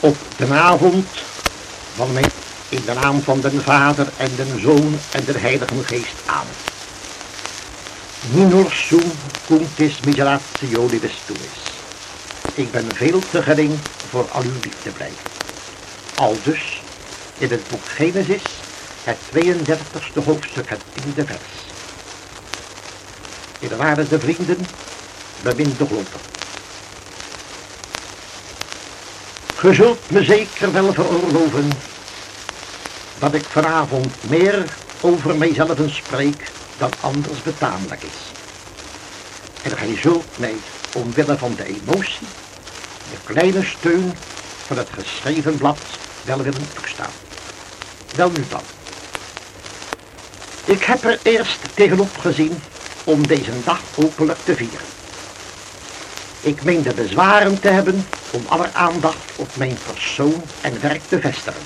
Op de avond van mij in de naam van de Vader en de Zoon en de Heilige Geest aan. Minor sum cuntis miseratio libes tuis. Ik ben veel te gering voor al uw liefde blijven. Al dus in het boek Genesis, het 32e hoofdstuk, het tiende vers. In de waarde de vrienden, beminde glonden. Ge zult me zeker wel veroorloven dat ik vanavond meer over mijzelf spreek dan anders betamelijk is. En gij zult mij omwille van de emotie, de kleine steun van het geschreven blad wel willen toestaan. Wel nu dan. Ik heb er eerst tegenop gezien om deze dag openlijk te vieren. Ik meen de bezwaren te hebben om alle aandacht op mijn persoon en werk te vestigen.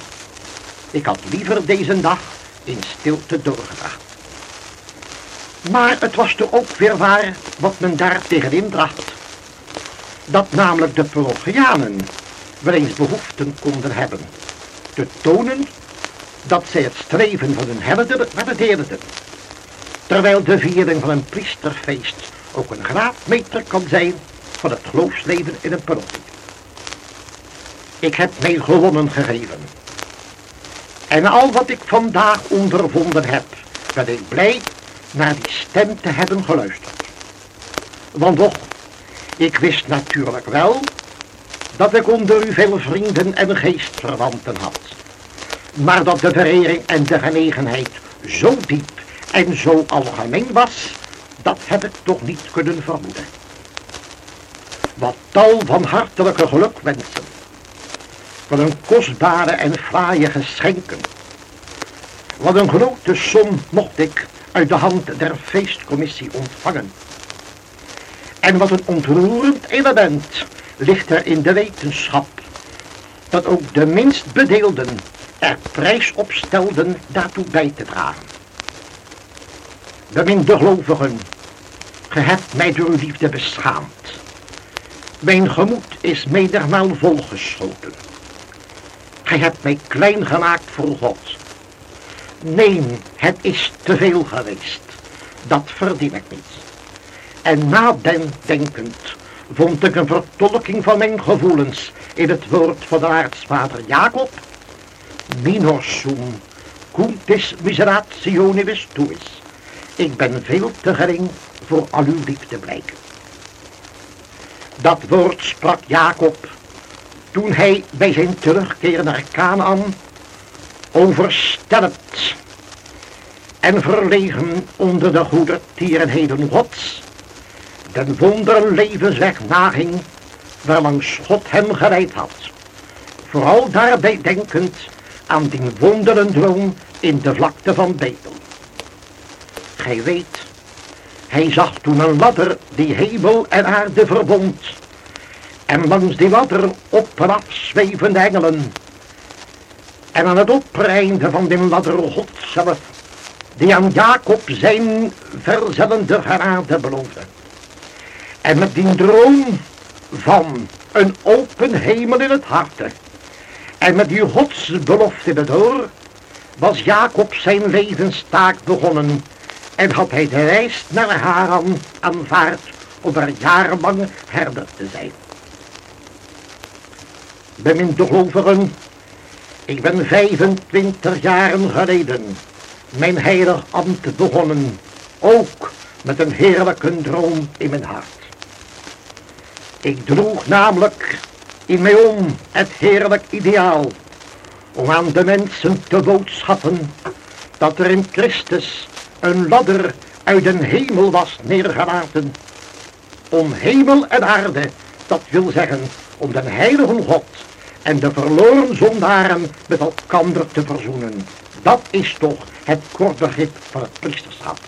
Ik had liever deze dag in stilte doorgebracht. Maar het was toch ook weer waar wat men daar tegenin bracht. Dat namelijk de parochianen wel eens behoeften konden hebben. Te tonen dat zij het streven van hun herder waardeerden. Terwijl de viering van een priesterfeest ook een graadmeter kan zijn van het geloofsleven in een parochie. Ik heb mij gewonnen gegeven. En al wat ik vandaag ondervonden heb, ben ik blij naar die stem te hebben geluisterd. Want toch, ik wist natuurlijk wel dat ik onder u veel vrienden en geestverwanten had. Maar dat de verering en de genegenheid zo diep en zo algemeen was, dat heb ik toch niet kunnen vermoeden. Wat tal van hartelijke gelukwensen. Wat een kostbare en fraaie geschenken. Wat een grote som mocht ik uit de hand der feestcommissie ontvangen. En wat een ontroerend element ligt er in de wetenschap, dat ook de minst bedeelden er prijs op stelden daartoe bij te dragen. Beminde gelovigen, ge hebt mij door liefde beschaamd. Mijn gemoed is menigmaal volgeschoten. Gij hebt mij klein gemaakt voor God. Nee, het is te veel geweest. Dat verdien ik niet. En nadenkend vond ik een vertolking van mijn gevoelens in het woord van de aartsvader Jacob. Minor sum cuntis miserationibus tuis. Ik ben veel te gering voor al uw liefde blijken. Dat woord sprak Jacob toen hij bij zijn terugkeer naar Canaan overstelpt en verlegen onder de goede tierenheden gods, den wonderlevensweg naging waarlangs God hem geleid had. Vooral daarbij denkend aan die wonderen in de vlakte van Betel. Gij weet, hij zag toen een ladder die hemel en aarde verbond. En langs die ladder op en af zwevende engelen. En aan het opreinde van die ladder God zelf, die aan Jacob zijn verzellende genade beloofde. En met die droom van een open hemel in het hart. En met die godsbelofte in het oor, was Jacob zijn levenstaak begonnen en had hij de reis naar Haran aanvaard om er jarenlang herder te zijn. Beminde gelovigen, ik ben 25 jaren geleden mijn heilig ambt begonnen, ook met een heerlijke droom in mijn hart. Ik droeg namelijk in mij om het heerlijk ideaal om aan de mensen te boodschappen dat er in Christus een ladder uit een hemel was neergelaten. Om hemel en aarde, dat wil zeggen om de heilige God en de verloren zondaren met elkander te verzoenen. Dat is toch het kort begrip van het priesterschap.